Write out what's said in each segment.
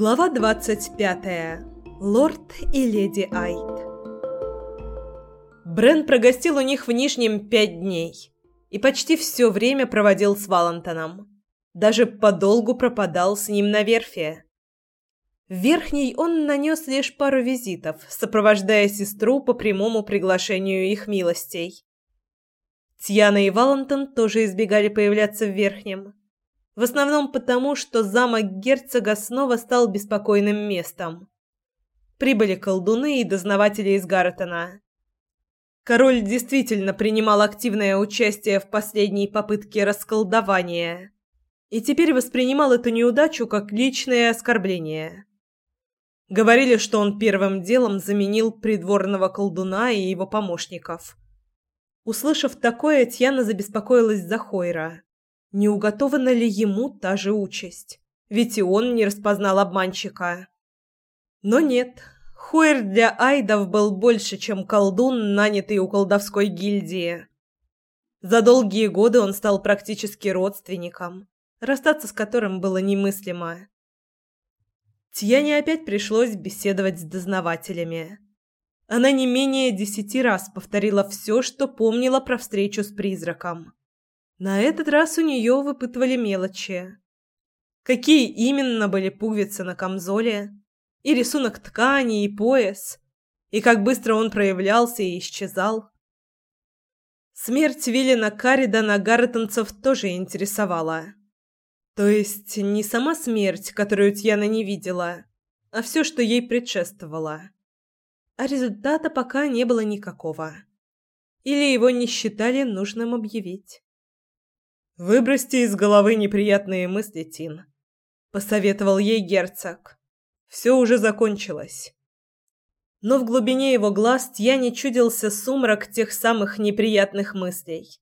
Глава 25. Лорд и леди Айт. Брен прогостил у них в Нижнем пять дней и почти все время проводил с Валентоном. Даже подолгу пропадал с ним на верфи. В Верхней он нанес лишь пару визитов, сопровождая сестру по прямому приглашению их милостей. Тьяна и Валентон тоже избегали появляться в Верхнем. В основном потому, что замок герцога снова стал беспокойным местом. Прибыли колдуны и дознаватели из Гарретона. Король действительно принимал активное участие в последней попытке расколдования и теперь воспринимал эту неудачу как личное оскорбление. Говорили, что он первым делом заменил придворного колдуна и его помощников. Услышав такое, Тьяна забеспокоилась за Хойра. Не уготована ли ему та же участь? Ведь и он не распознал обманщика. Но нет, Хойр для айдов был больше, чем колдун, нанятый у колдовской гильдии. За долгие годы он стал практически родственником, расстаться с которым было немыслимо. Тьяне опять пришлось беседовать с дознавателями. Она не менее десяти раз повторила все, что помнила про встречу с призраком. На этот раз у нее выпытывали мелочи. Какие именно были пуговицы на камзоле, и рисунок ткани, и пояс, и как быстро он проявлялся и исчезал. Смерть Виллина Каридана Гарретонцев тоже интересовала. То есть не сама смерть, которую Тьяна не видела, а все, что ей предшествовало. А результата пока не было никакого. Или его не считали нужным объявить. «Выбросьте из головы неприятные мысли, Тин», — посоветовал ей герцог. «Все уже закончилось». Но в глубине его глаз Тьяне чудился сумрак тех самых неприятных мыслей.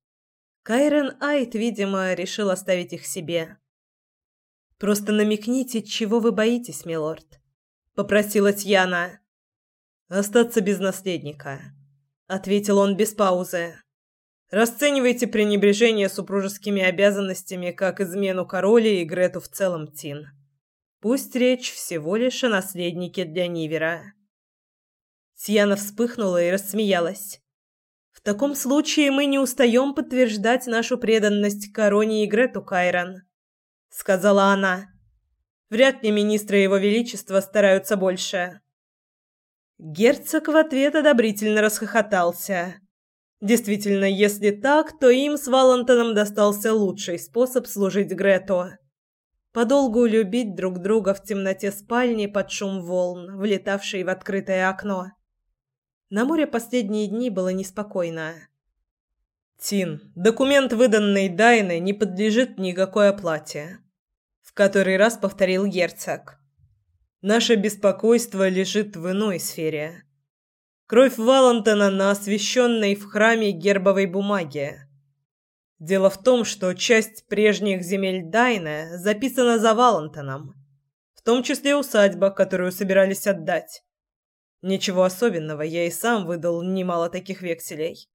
Кайрен Айт, видимо, решил оставить их себе. «Просто намекните, чего вы боитесь, милорд», — попросила Тьяна. «Остаться без наследника», — ответил он без паузы. Расценивайте пренебрежение супружескими обязанностями как измену короле и Грету в целом, Тин. Пусть речь всего лишь о наследнике для Нивера. Тьяна вспыхнула и рассмеялась. В таком случае мы не устаем подтверждать нашу преданность короне и Грету Кайрон, сказала она. Вряд ли министры его величества стараются больше. Герцог в ответ одобрительно расхохотался. Действительно, если так, то им с Валентоном достался лучший способ служить Грету. Подолгу любить друг друга в темноте спальни под шум волн, влетавшей в открытое окно. На море последние дни было неспокойно. «Тин, документ, выданный Дайне, не подлежит никакой оплате», — в который раз повторил герцог. «Наше беспокойство лежит в иной сфере». Кровь Валентона на освященной в храме гербовой бумаге. Дело в том, что часть прежних земель Дайна записана за Валентоном, в том числе усадьба, которую собирались отдать. Ничего особенного, я и сам выдал немало таких векселей.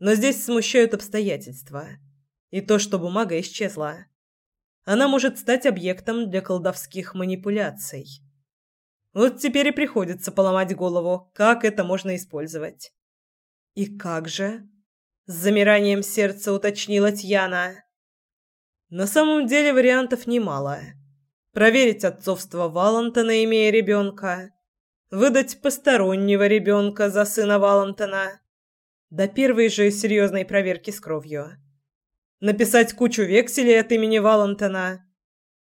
Но здесь смущают обстоятельства. И то, что бумага исчезла. Она может стать объектом для колдовских манипуляций. Вот теперь и приходится поломать голову, как это можно использовать. И как же? С замиранием сердца уточнила Тьяна. На самом деле вариантов немало. Проверить отцовство Валентона, имея ребенка. Выдать постороннего ребенка за сына Валентона. До первой же серьезной проверки с кровью. Написать кучу векселей от имени Валентона.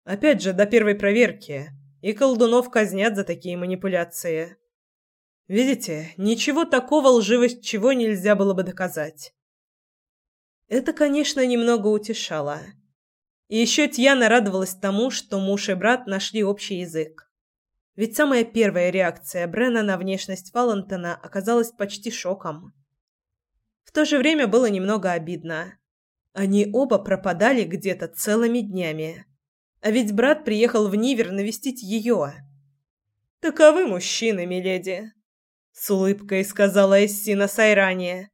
Опять же, до первой проверки и колдунов казнят за такие манипуляции. Видите, ничего такого лживость чего нельзя было бы доказать. Это, конечно, немного утешало. И еще Тьяна радовалась тому, что муж и брат нашли общий язык. Ведь самая первая реакция Брена на внешность Валентона оказалась почти шоком. В то же время было немного обидно. Они оба пропадали где-то целыми днями. А ведь брат приехал в Нивер навестить ее. «Таковы мужчины, миледи», — с улыбкой сказала Эссина Сайрания.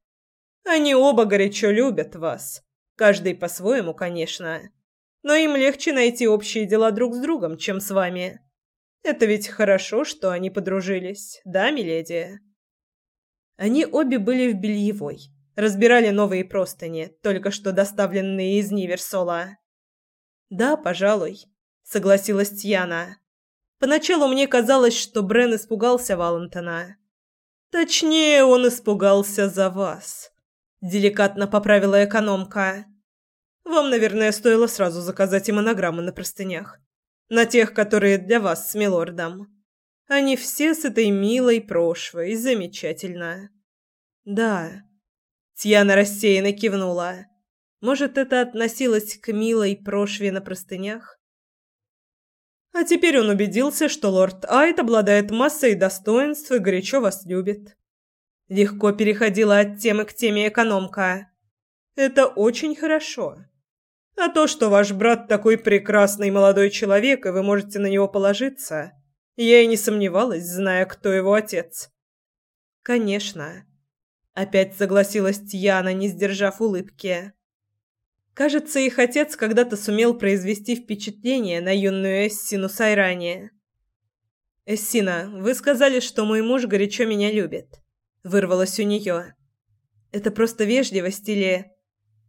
«Они оба горячо любят вас. Каждый по-своему, конечно. Но им легче найти общие дела друг с другом, чем с вами. Это ведь хорошо, что они подружились, да, миледи? Они обе были в бельевой, разбирали новые простыни, только что доставленные из Ниверсола. Да, пожалуй, согласилась Тьяна. Поначалу мне казалось, что Брен испугался Валентона. Точнее, он испугался за вас, деликатно поправила экономка. Вам, наверное, стоило сразу заказать и монограммы на простынях. На тех, которые для вас с милордом. Они все с этой милой прошвой, замечательно. Да. Тьяна рассеянно кивнула. Может, это относилось к милой прошве на простынях? А теперь он убедился, что лорд Айт обладает массой достоинств и горячо вас любит. Легко переходила от темы к теме экономка. Это очень хорошо. А то, что ваш брат такой прекрасный молодой человек, и вы можете на него положиться, я и не сомневалась, зная, кто его отец. Конечно. Опять согласилась Тьяна, не сдержав улыбки. Кажется, их отец когда-то сумел произвести впечатление на юную Эссину Сайрани. «Эссина, вы сказали, что мой муж горячо меня любит», — вырвалось у нее. «Это просто вежливость или...»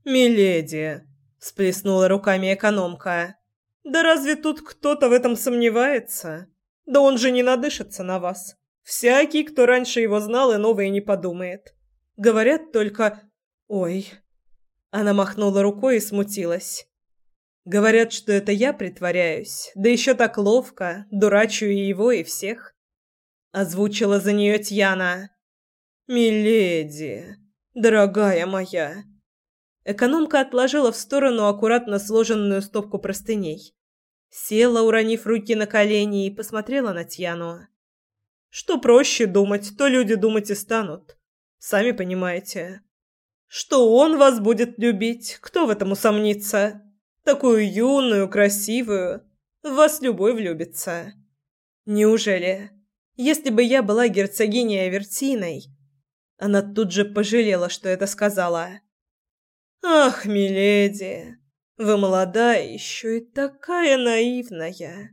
«Миледи», Сплеснула руками экономка. Да разве тут кто-то в этом сомневается? Да он же не надышится на вас. Всякий, кто раньше его знал, и новое не подумает. Говорят только «Ой». Она махнула рукой и смутилась. Говорят, что это я притворяюсь, да еще так ловко, дурачу и его, и всех. Озвучила за нее Тьяна. «Миледи, дорогая моя, Экономка отложила в сторону аккуратно сложенную стопку простыней. Села, уронив руки на колени, и посмотрела на Тьяну. «Что проще думать, то люди думать и станут. Сами понимаете. Что он вас будет любить, кто в этом усомнится? Такую юную, красивую. В вас любой влюбится. Неужели? Если бы я была герцогиней Авертиной...» Она тут же пожалела, что это сказала. «Ах, миледи, вы молодая еще и такая наивная!»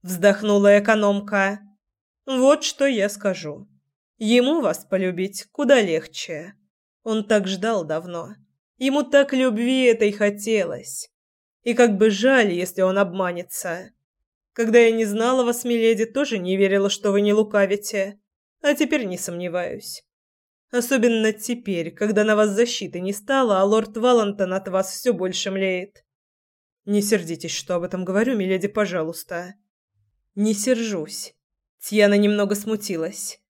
Вздохнула экономка. «Вот что я скажу. Ему вас полюбить куда легче. Он так ждал давно. Ему так любви этой хотелось. И как бы жаль, если он обманется. Когда я не знала вас, миледи, тоже не верила, что вы не лукавите. А теперь не сомневаюсь. Особенно теперь, когда на вас защиты не стало, а лорд Валантон от вас все больше млеет. Не сердитесь, что об этом говорю, миледи, пожалуйста. Не сержусь. Тьяна немного смутилась.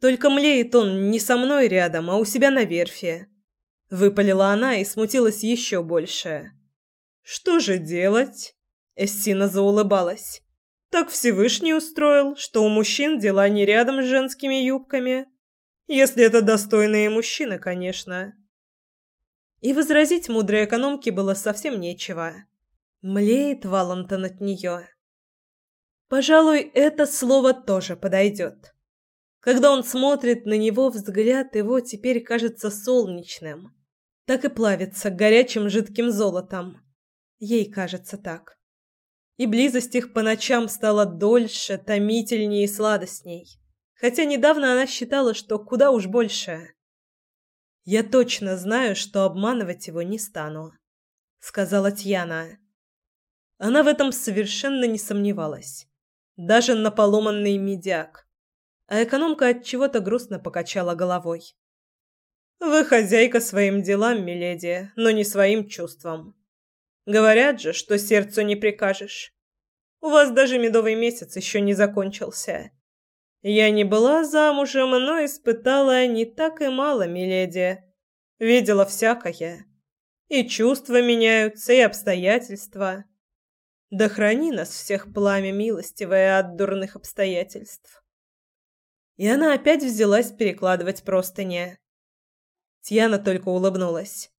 Только млеет он не со мной рядом, а у себя на верфи. Выпалила она и смутилась еще больше. Что же делать? Эссина заулыбалась. Так Всевышний устроил, что у мужчин дела не рядом с женскими юбками. Если это достойные мужчины, конечно. И возразить мудрой экономке было совсем нечего. Млеет Валентон от нее. Пожалуй, это слово тоже подойдет. Когда он смотрит на него, взгляд его теперь кажется солнечным. Так и плавится горячим жидким золотом. Ей кажется так. И близость их по ночам стала дольше, томительнее и сладостней хотя недавно она считала, что куда уж больше. «Я точно знаю, что обманывать его не стану», — сказала Тьяна. Она в этом совершенно не сомневалась. Даже на поломанный медяк. А экономка от чего-то грустно покачала головой. «Вы хозяйка своим делам, миледи, но не своим чувствам. Говорят же, что сердцу не прикажешь. У вас даже медовый месяц еще не закончился. Я не была замужем, но испытала не так и мало, миледи. Видела всякое. И чувства меняются, и обстоятельства. Да храни нас всех пламя милостивое от дурных обстоятельств. И она опять взялась перекладывать простыни. Тьяна только улыбнулась.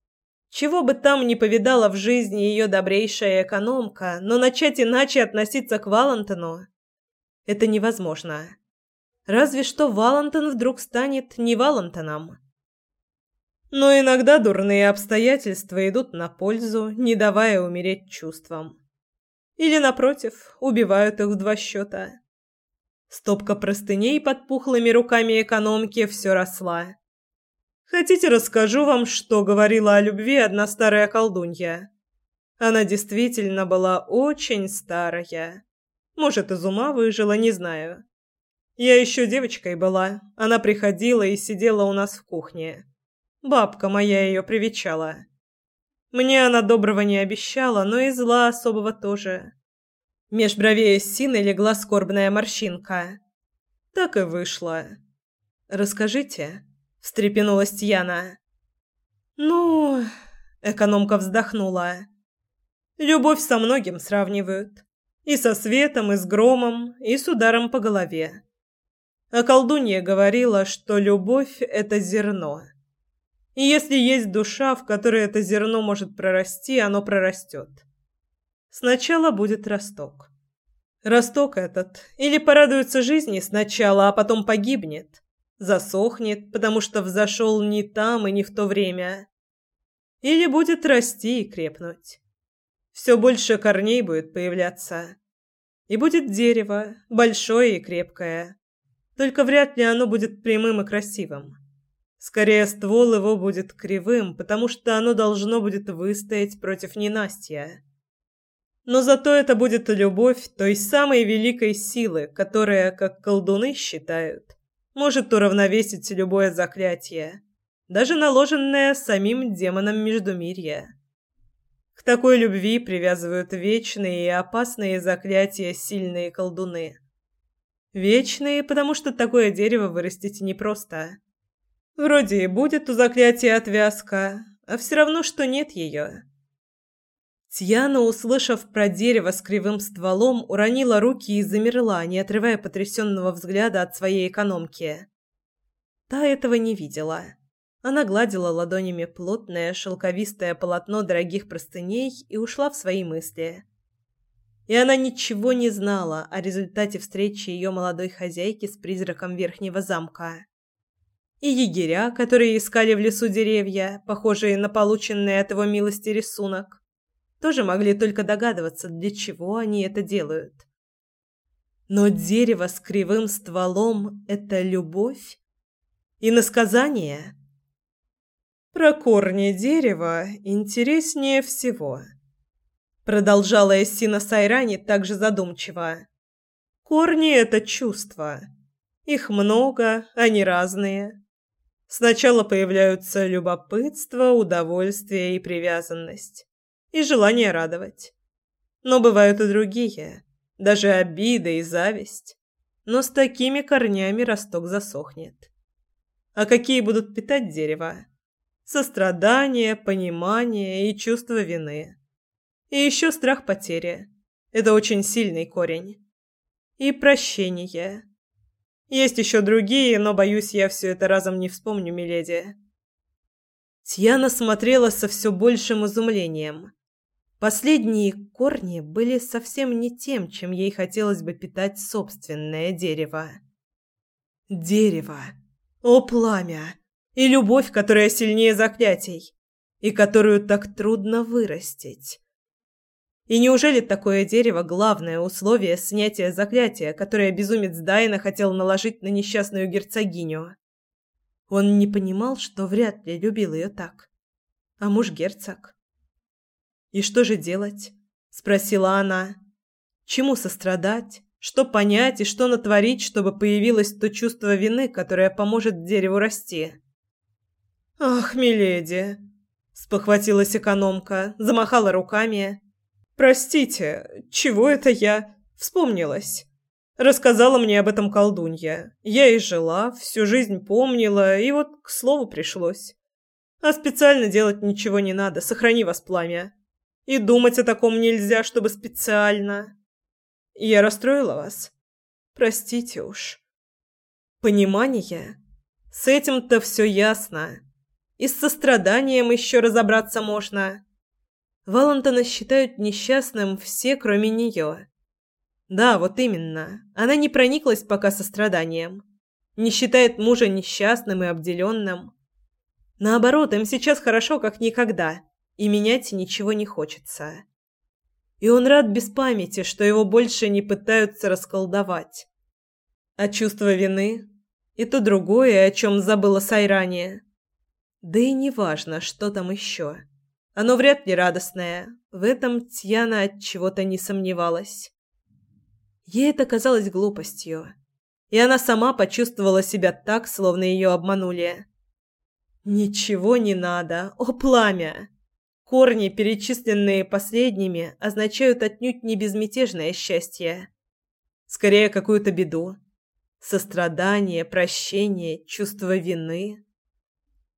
Чего бы там ни повидала в жизни ее добрейшая экономка, но начать иначе относиться к Валентину – это невозможно. Разве что Валентон вдруг станет не Валентоном. Но иногда дурные обстоятельства идут на пользу, не давая умереть чувствам. Или, напротив, убивают их в два счета. Стопка простыней под пухлыми руками экономки все росла. Хотите, расскажу вам, что говорила о любви одна старая колдунья? Она действительно была очень старая. Может, из ума выжила, не знаю. Я еще девочкой была. Она приходила и сидела у нас в кухне. Бабка моя ее привечала. Мне она доброго не обещала, но и зла особого тоже. Меж бровей Сины легла скорбная морщинка. Так и вышло. «Расскажите», — встрепенулась Тьяна. «Ну...» — экономка вздохнула. «Любовь со многим сравнивают. И со светом, и с громом, и с ударом по голове. А колдунья говорила, что любовь — это зерно. И если есть душа, в которой это зерно может прорасти, оно прорастет. Сначала будет росток. Росток этот или порадуется жизни сначала, а потом погибнет, засохнет, потому что взошел не там и не в то время. Или будет расти и крепнуть. Все больше корней будет появляться. И будет дерево, большое и крепкое. Только вряд ли оно будет прямым и красивым. Скорее, ствол его будет кривым, потому что оно должно будет выстоять против ненастья. Но зато это будет любовь той самой великой силы, которая, как колдуны считают, может уравновесить любое заклятие, даже наложенное самим демоном Междумирья. К такой любви привязывают вечные и опасные заклятия сильные колдуны. Вечные, потому что такое дерево вырастить непросто. Вроде и будет у заклятия отвязка, а все равно, что нет ее. Тьяна, услышав про дерево с кривым стволом, уронила руки и замерла, не отрывая потрясенного взгляда от своей экономки. Та этого не видела. Она гладила ладонями плотное шелковистое полотно дорогих простыней и ушла в свои мысли. И она ничего не знала о результате встречи ее молодой хозяйки с призраком Верхнего замка. И егеря, которые искали в лесу деревья, похожие на полученный от его милости рисунок, тоже могли только догадываться, для чего они это делают. Но дерево с кривым стволом — это любовь? И насказание? Про корни дерева интереснее всего. Продолжала Эссина Сайрани также задумчиво. Корни — это чувства. Их много, они разные. Сначала появляются любопытство, удовольствие и привязанность и желание радовать. Но бывают и другие, даже обида и зависть. Но с такими корнями росток засохнет. А какие будут питать дерево? Сострадание, понимание и чувство вины. И еще страх потери. Это очень сильный корень. И прощение. Есть еще другие, но, боюсь, я все это разом не вспомню, миледи. Тьяна смотрела со все большим изумлением. Последние корни были совсем не тем, чем ей хотелось бы питать собственное дерево. Дерево. О, пламя! И любовь, которая сильнее заклятий, и которую так трудно вырастить. И неужели такое дерево – главное условие снятия заклятия, которое безумец Дайна хотел наложить на несчастную герцогиню? Он не понимал, что вряд ли любил ее так. А муж-герцог? «И что же делать?» – спросила она. «Чему сострадать? Что понять и что натворить, чтобы появилось то чувство вины, которое поможет дереву расти?» «Ах, миледи!» – спохватилась экономка, замахала руками. «Простите, чего это я?» – вспомнилась. Рассказала мне об этом колдунья. Я и жила, всю жизнь помнила, и вот к слову пришлось. А специально делать ничего не надо, сохрани вас пламя. И думать о таком нельзя, чтобы специально. Я расстроила вас? Простите уж. Понимание? С этим-то все ясно. И с состраданием еще разобраться можно. Валентина считают несчастным все, кроме нее. Да, вот именно. Она не прониклась пока состраданием. Не считает мужа несчастным и обделенным. Наоборот, им сейчас хорошо, как никогда и менять ничего не хочется. И он рад без памяти, что его больше не пытаются расколдовать. А чувство вины и то другое, о чем забыла Сайрания. Да и не важно, что там еще. Оно вряд ли радостное. В этом Тьяна от чего-то не сомневалась. Ей это казалось глупостью, и она сама почувствовала себя так, словно ее обманули. Ничего не надо, о пламя. Корни, перечисленные последними, означают отнюдь не безмятежное счастье, скорее какую-то беду. Сострадание, прощение, чувство вины.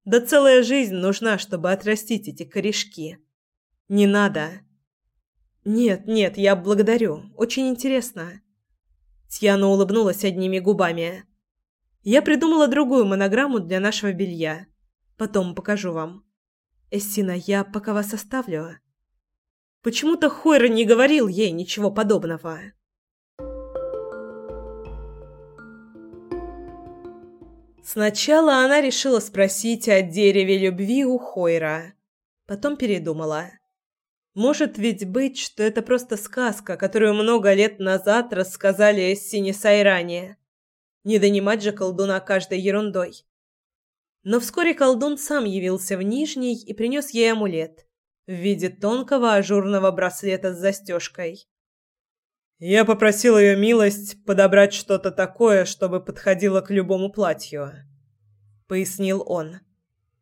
Да целая жизнь нужна, чтобы отрастить эти корешки. Не надо. Нет, нет, я благодарю. Очень интересно. Тьяна улыбнулась одними губами. Я придумала другую монограмму для нашего белья. Потом покажу вам. Эссина, я пока вас оставлю. Почему-то Хойра не говорил ей ничего подобного. Сначала она решила спросить о дереве любви у Хойра. Потом передумала. Может ведь быть, что это просто сказка, которую много лет назад рассказали Эссине Сайране. Не донимать же колдуна каждой ерундой. Но вскоре колдун сам явился в Нижний и принес ей амулет в виде тонкого ажурного браслета с застежкой. Я попросил ее милость подобрать что-то такое, чтобы подходило к любому платью, пояснил он.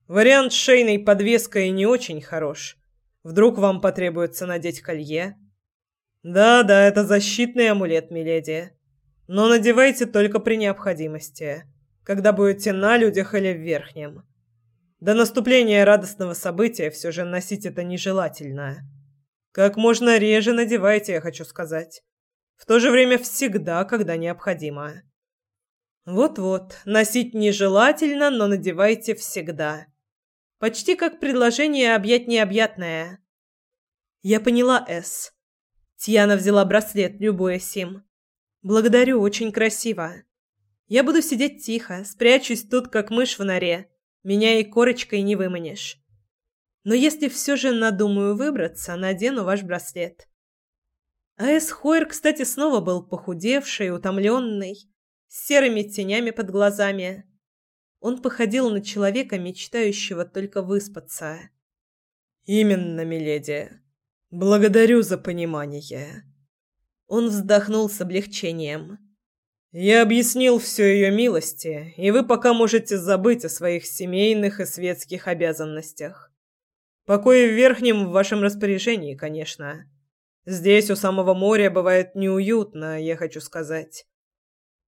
Вариант с шейной подвеской не очень хорош. Вдруг вам потребуется надеть колье? Да, да, это защитный амулет, миледи. Но надевайте только при необходимости, когда будете на людях или в верхнем. До наступления радостного события все же носить это нежелательно. Как можно реже надевайте, я хочу сказать. В то же время всегда, когда необходимо. Вот-вот, носить нежелательно, но надевайте всегда. Почти как предложение объять необъятное. Я поняла, С. Тьяна взяла браслет, любуясь им. Благодарю, очень красиво. Я буду сидеть тихо, спрячусь тут, как мышь в норе. Меня и корочкой не выманишь. Но если все же надумаю выбраться, надену ваш браслет. А Эсхойр, кстати, снова был похудевший, утомленный, с серыми тенями под глазами. Он походил на человека, мечтающего только выспаться. «Именно, миледи. Благодарю за понимание». Он вздохнул с облегчением. «Я объяснил все ее милости, и вы пока можете забыть о своих семейных и светских обязанностях. Покой в Верхнем в вашем распоряжении, конечно». Здесь у самого моря бывает неуютно, я хочу сказать.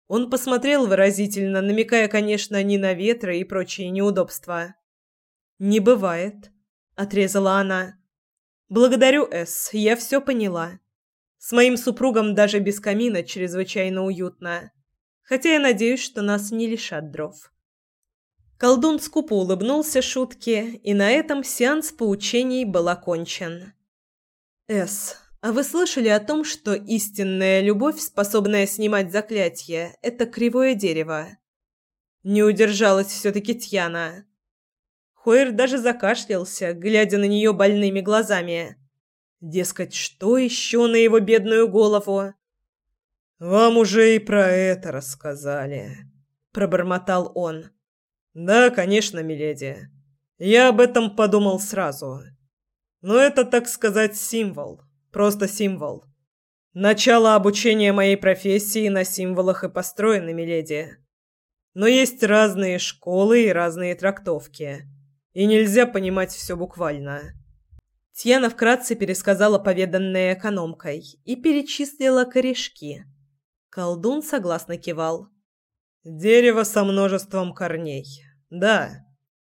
Он посмотрел выразительно, намекая, конечно, не на ветры и прочие неудобства. Не бывает, отрезала она. Благодарю, С, я все поняла. С моим супругом даже без камина чрезвычайно уютно. Хотя я надеюсь, что нас не лишат дров. Колдун скупо улыбнулся шутке, и на этом сеанс поучений был окончен. С. А вы слышали о том, что истинная любовь, способная снимать заклятие, это кривое дерево? Не удержалась все-таки Тьяна. Хойер даже закашлялся, глядя на нее больными глазами. Дескать, что еще на его бедную голову? «Вам уже и про это рассказали», — пробормотал он. «Да, конечно, миледи. Я об этом подумал сразу. Но это, так сказать, символ, Просто символ. Начало обучения моей профессии на символах и построено, миледи. Но есть разные школы и разные трактовки. И нельзя понимать все буквально. Тьяна вкратце пересказала поведанное экономкой и перечислила корешки. Колдун согласно кивал. «Дерево со множеством корней. Да.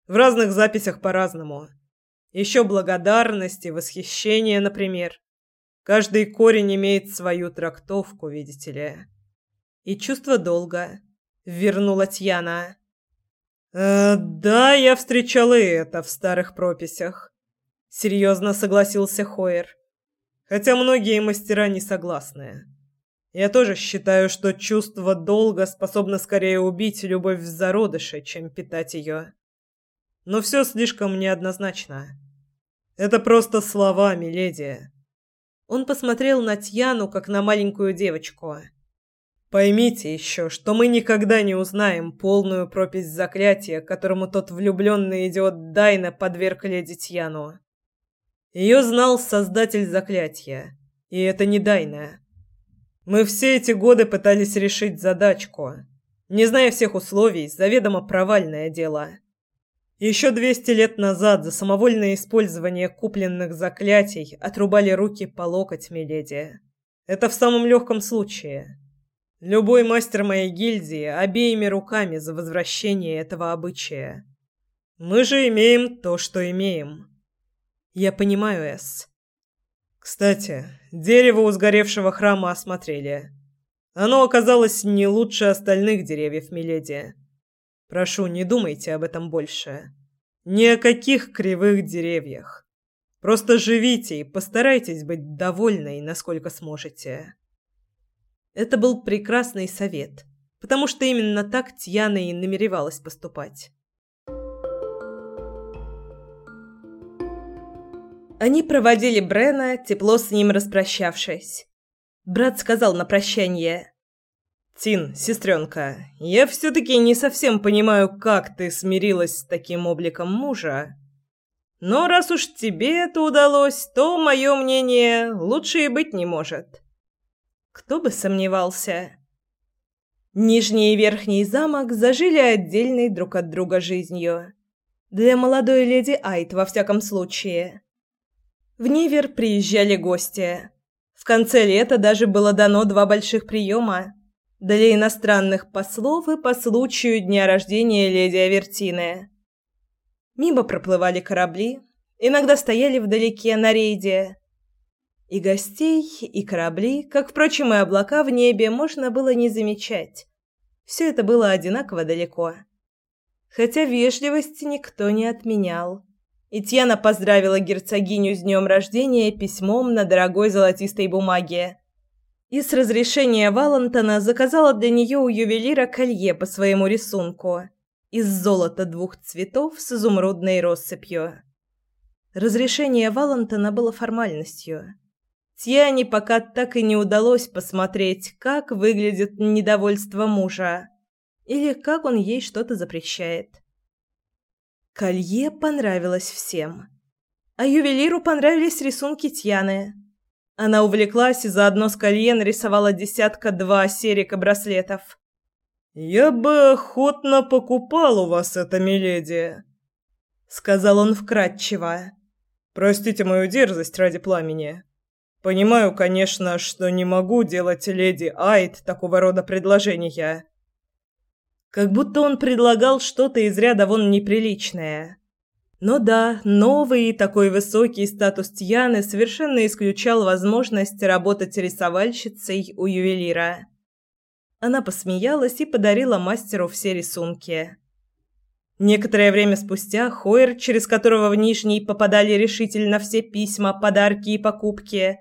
В разных записях по-разному. Еще благодарность и восхищение, например. Каждый корень имеет свою трактовку, видите ли. И чувство долга. Вернула Тьяна. «Э, «Да, я встречал и это в старых прописях», — серьезно согласился Хойер. «Хотя многие мастера не согласны. Я тоже считаю, что чувство долга способно скорее убить любовь в зародыше, чем питать ее. Но все слишком неоднозначно. Это просто слова, миледи. Он посмотрел на Тьяну, как на маленькую девочку. Поймите еще, что мы никогда не узнаем полную пропись заклятия, которому тот влюбленный идиот Дайна подверг леди Тьяну. Ее знал создатель заклятия, и это не Дайна. Мы все эти годы пытались решить задачку. Не зная всех условий, заведомо провальное дело. Еще 200 лет назад за самовольное использование купленных заклятий отрубали руки по локоть Миледи. Это в самом легком случае. Любой мастер моей гильдии обеими руками за возвращение этого обычая. Мы же имеем то, что имеем. Я понимаю, Эс. Кстати, дерево у сгоревшего храма осмотрели. Оно оказалось не лучше остальных деревьев, миледи. Прошу, не думайте об этом больше. Ни о каких кривых деревьях. Просто живите и постарайтесь быть довольной, насколько сможете. Это был прекрасный совет, потому что именно так Тьяна и намеревалась поступать. Они проводили Брена, тепло с ним распрощавшись. Брат сказал на прощание. «Тин, сестренка, я все-таки не совсем понимаю, как ты смирилась с таким обликом мужа. Но раз уж тебе это удалось, то, мое мнение, лучше и быть не может. Кто бы сомневался. Нижний и верхний замок зажили отдельной друг от друга жизнью. Для молодой леди Айт, во всяком случае. В Нивер приезжали гости. В конце лета даже было дано два больших приема для иностранных послов и по случаю дня рождения леди Авертины. Мимо проплывали корабли, иногда стояли вдалеке на рейде, и гостей, и корабли, как, впрочем, и облака в небе, можно было не замечать. Все это было одинаково далеко. Хотя вежливости никто не отменял. И Тьяна поздравила герцогиню с днем рождения письмом на дорогой золотистой бумаге. И с разрешения Валентона заказала для нее у ювелира колье по своему рисунку из золота двух цветов с изумрудной россыпью. Разрешение Валентона было формальностью. Тьяне пока так и не удалось посмотреть, как выглядит недовольство мужа или как он ей что-то запрещает. Колье понравилось всем. А ювелиру понравились рисунки Тьяны. Она увлеклась и заодно с колье нарисовала десятка-два серик и браслетов. «Я бы охотно покупал у вас это, миледи», — сказал он вкратчиво. «Простите мою дерзость ради пламени». Понимаю, конечно, что не могу делать леди Айд такого рода предложения. Как будто он предлагал что-то из ряда вон неприличное. Но да, новый и такой высокий статус Тьяны совершенно исключал возможность работать рисовальщицей у ювелира. Она посмеялась и подарила мастеру все рисунки. Некоторое время спустя Хойер, через которого в Нижний попадали решительно все письма, подарки и покупки,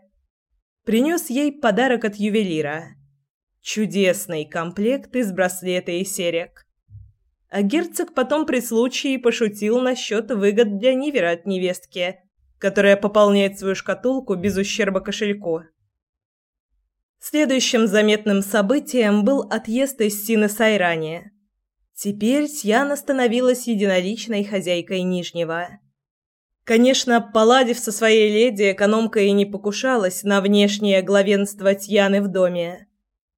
принес ей подарок от ювелира. Чудесный комплект из браслета и серег. А герцог потом при случае пошутил насчет выгод для Нивера от невестки, которая пополняет свою шкатулку без ущерба кошельку. Следующим заметным событием был отъезд из Сины Сайрани. Теперь Тьяна становилась единоличной хозяйкой Нижнего. Конечно, поладив со своей леди, экономка и не покушалась на внешнее главенство Тьяны в доме.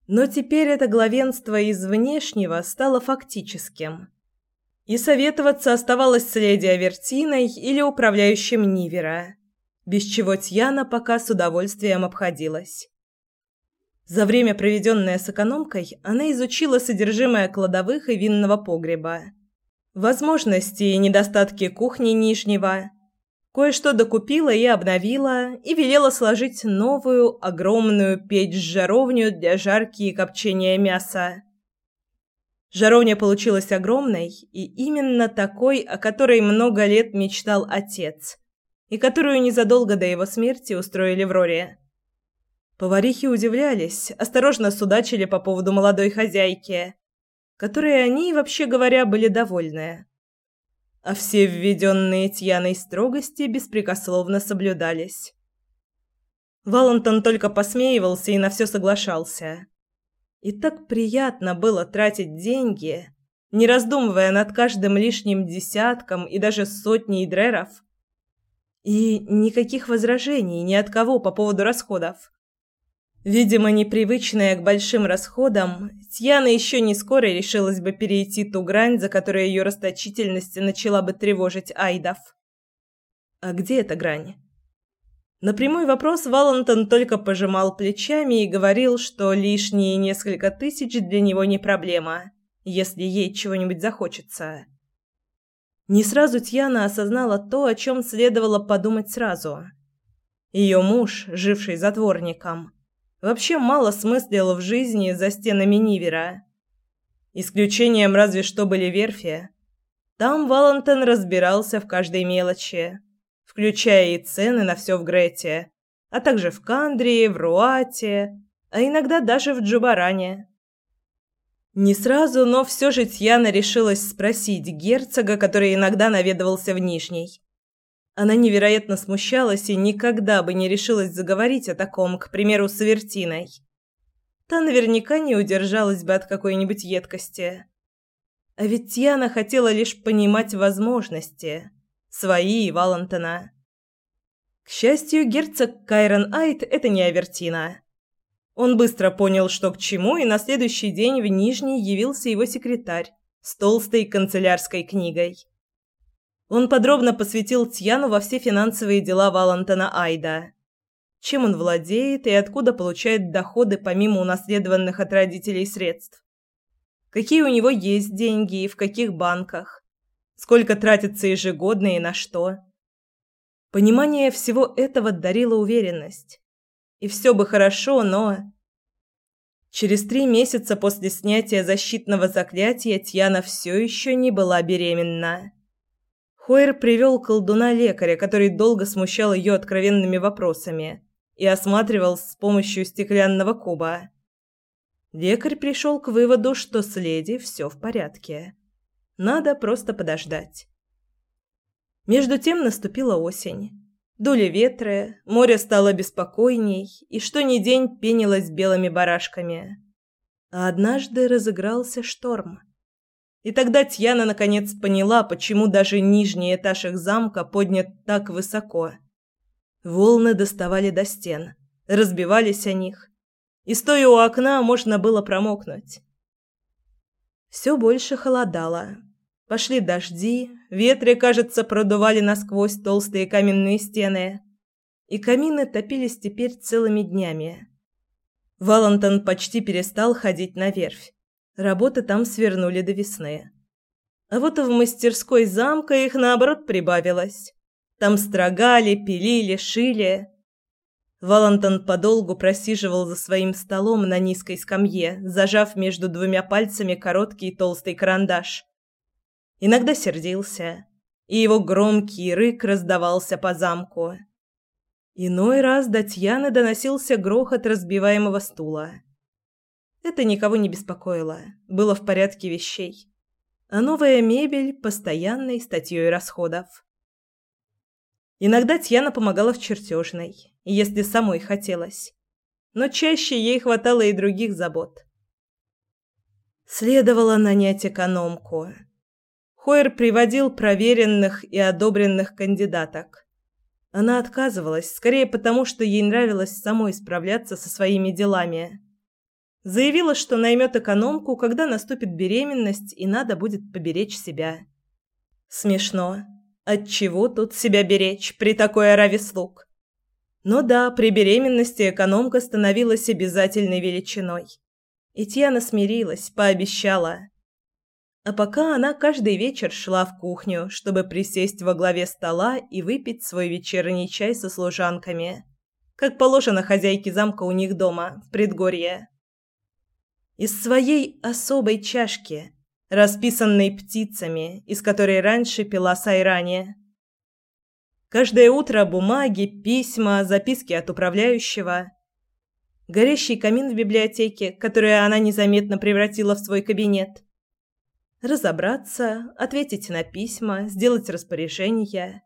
Но теперь это главенство из внешнего стало фактическим. И советоваться оставалось с леди Авертиной или управляющим Нивера, без чего Тьяна пока с удовольствием обходилась. За время, проведенное с экономкой, она изучила содержимое кладовых и винного погреба, возможности и недостатки кухни Нижнего – Кое-что докупила и обновила, и велела сложить новую огромную печь-жаровню для жарки и копчения мяса. Жаровня получилась огромной и именно такой, о которой много лет мечтал отец, и которую незадолго до его смерти устроили в Роре. Поварихи удивлялись, осторожно судачили по поводу молодой хозяйки, которой они, вообще говоря, были довольны а все введенные Тьяной строгости беспрекословно соблюдались. Валентон только посмеивался и на все соглашался. И так приятно было тратить деньги, не раздумывая над каждым лишним десятком и даже сотней дреров. И никаких возражений ни от кого по поводу расходов. Видимо, непривычная к большим расходам, Тьяна еще не скоро решилась бы перейти ту грань, за которой ее расточительность начала бы тревожить Айдов. А где эта грань? На прямой вопрос Валентон только пожимал плечами и говорил, что лишние несколько тысяч для него не проблема, если ей чего-нибудь захочется. Не сразу Тьяна осознала то, о чем следовало подумать сразу. Ее муж, живший затворником, вообще мало смыслил в жизни за стенами Нивера. Исключением разве что были верфи. Там Валентин разбирался в каждой мелочи, включая и цены на все в Грете, а также в Кандрии, в Руате, а иногда даже в Джубаране. Не сразу, но все же Тьяна решилась спросить герцога, который иногда наведывался в Нижний. Она невероятно смущалась и никогда бы не решилась заговорить о таком, к примеру, с Вертиной. Та наверняка не удержалась бы от какой-нибудь едкости. А ведь Яна хотела лишь понимать возможности, свои и Валентина. К счастью, герцог Кайрон Айт – это не Авертина. Он быстро понял, что к чему, и на следующий день в Нижний явился его секретарь с толстой канцелярской книгой. Он подробно посвятил Тьяну во все финансовые дела Валентона Айда. Чем он владеет и откуда получает доходы помимо унаследованных от родителей средств. Какие у него есть деньги и в каких банках. Сколько тратится ежегодно и на что. Понимание всего этого дарило уверенность. И все бы хорошо, но... Через три месяца после снятия защитного заклятия Тьяна все еще не была беременна. Хойер привел колдуна-лекаря, который долго смущал ее откровенными вопросами и осматривал с помощью стеклянного куба. Лекарь пришел к выводу, что с леди все в порядке. Надо просто подождать. Между тем наступила осень. Дули ветры, море стало беспокойней, и что ни день пенилось белыми барашками. А однажды разыгрался шторм. И тогда Тьяна наконец поняла, почему даже нижний этаж их замка поднят так высоко. Волны доставали до стен, разбивались о них, и стоя у окна можно было промокнуть. Все больше холодало. Пошли дожди, ветры, кажется, продували насквозь толстые каменные стены, и камины топились теперь целыми днями. Валентон почти перестал ходить на верфь. Работы там свернули до весны. А вот в мастерской замка их, наоборот, прибавилось. Там строгали, пилили, шили. Валентон подолгу просиживал за своим столом на низкой скамье, зажав между двумя пальцами короткий толстый карандаш. Иногда сердился, и его громкий рык раздавался по замку. Иной раз до Тьяны доносился грохот разбиваемого стула. Это никого не беспокоило, было в порядке вещей. А новая мебель – постоянной статьей расходов. Иногда Тьяна помогала в чертежной, если самой хотелось. Но чаще ей хватало и других забот. Следовало нанять экономку. Хойер приводил проверенных и одобренных кандидаток. Она отказывалась, скорее потому, что ей нравилось самой справляться со своими делами. Заявила, что наймет экономку, когда наступит беременность и надо будет поберечь себя. Смешно. От чего тут себя беречь при такой ораве слуг? Но да, при беременности экономка становилась обязательной величиной. И Тьяна смирилась, пообещала. А пока она каждый вечер шла в кухню, чтобы присесть во главе стола и выпить свой вечерний чай со служанками, как положено хозяйке замка у них дома, в предгорье из своей особой чашки, расписанной птицами, из которой раньше пила Сайрани. Каждое утро бумаги, письма, записки от управляющего. Горящий камин в библиотеке, который она незаметно превратила в свой кабинет. Разобраться, ответить на письма, сделать распоряжения.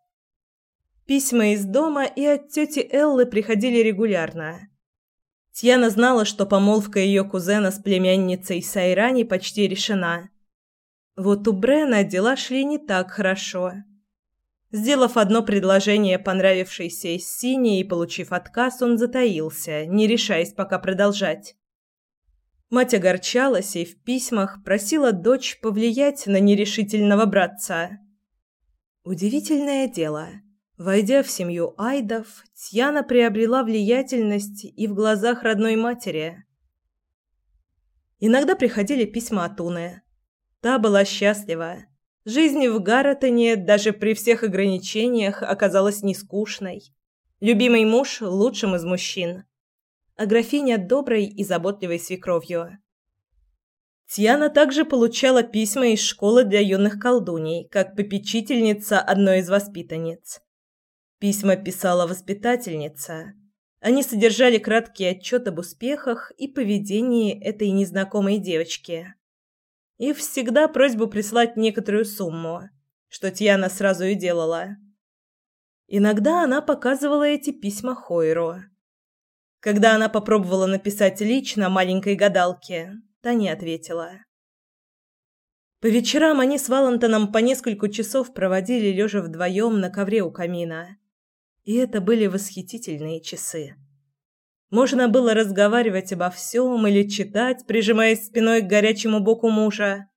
Письма из дома и от тети Эллы приходили регулярно. Тьяна знала, что помолвка ее кузена с племянницей Сайрани почти решена. Вот у Брена дела шли не так хорошо. Сделав одно предложение, понравившееся Сине, и получив отказ, он затаился, не решаясь пока продолжать. Мать огорчалась и в письмах просила дочь повлиять на нерешительного братца. Удивительное дело. Войдя в семью Айдов, Тьяна приобрела влиятельность и в глазах родной матери. Иногда приходили письма от Уны. Та была счастлива. Жизнь в Гарретоне даже при всех ограничениях оказалась не скучной. Любимый муж лучшим из мужчин а графиня доброй и заботливой свекровью. Тьяна также получала письма из школы для юных колдуней, как попечительница одной из воспитанниц. Письма писала воспитательница. Они содержали краткий отчет об успехах и поведении этой незнакомой девочки. И всегда просьбу прислать некоторую сумму, что Тьяна сразу и делала. Иногда она показывала эти письма Хойру. Когда она попробовала написать лично маленькой гадалке, та не ответила. По вечерам они с Валентоном по несколько часов проводили лежа вдвоем на ковре у камина. И это были восхитительные часы. Можно было разговаривать обо всем или читать, прижимаясь спиной к горячему боку мужа,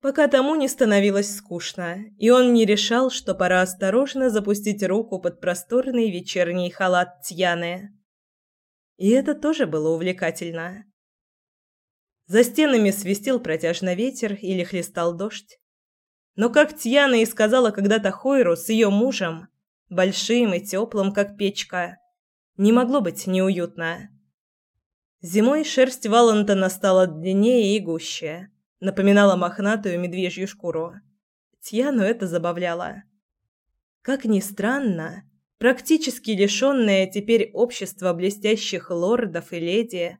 пока тому не становилось скучно, и он не решал, что пора осторожно запустить руку под просторный вечерний халат Тьяны. И это тоже было увлекательно. За стенами свистел протяжно ветер или хлестал дождь. Но как Тьяна и сказала когда-то Хойру с ее мужем, большим и теплым, как печка, не могло быть неуютно. Зимой шерсть Валентона стала длиннее и гуще, напоминала мохнатую медвежью шкуру. Тьяну это забавляло. Как ни странно, практически лишенная теперь общества блестящих лордов и леди,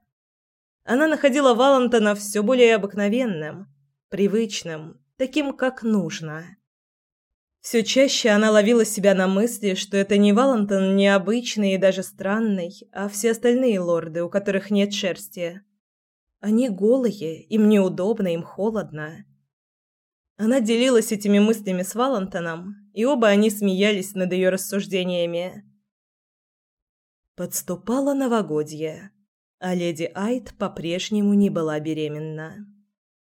она находила Валентона все более обыкновенным, привычным, таким, как нужно. Все чаще она ловила себя на мысли, что это не Валентон необычный и даже странный, а все остальные лорды, у которых нет шерсти. Они голые, им неудобно, им холодно. Она делилась этими мыслями с Валентоном, и оба они смеялись над ее рассуждениями. Подступало новогодье, а леди Айт по-прежнему не была беременна.